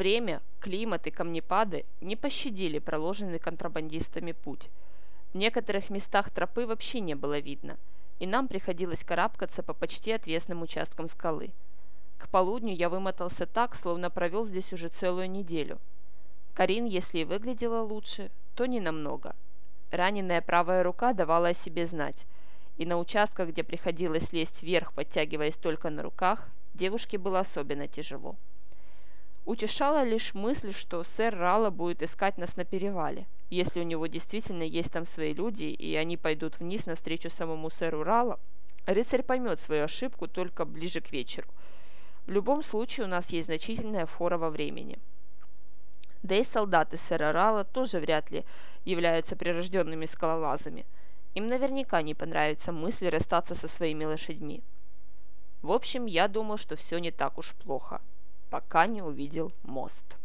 Время, климат и камнепады не пощадили проложенный контрабандистами путь. В некоторых местах тропы вообще не было видно, и нам приходилось карабкаться по почти отвесным участкам скалы. К полудню я вымотался так, словно провел здесь уже целую неделю. Карин, если и выглядела лучше, то не намного. Раненая правая рука давала о себе знать, и на участках, где приходилось лезть вверх, подтягиваясь только на руках, девушке было особенно тяжело. Утешала лишь мысль, что сэр Рала будет искать нас на перевале, если у него действительно есть там свои люди, и они пойдут вниз навстречу самому сэру Рала. Рыцарь поймет свою ошибку только ближе к вечеру. В любом случае у нас есть значительная фора во времени. Да и солдаты сэра Рала тоже вряд ли являются прирожденными скалолазами. Им наверняка не понравится мысль расстаться со своими лошадьми. В общем, я думал, что все не так уж плохо, пока не увидел мост.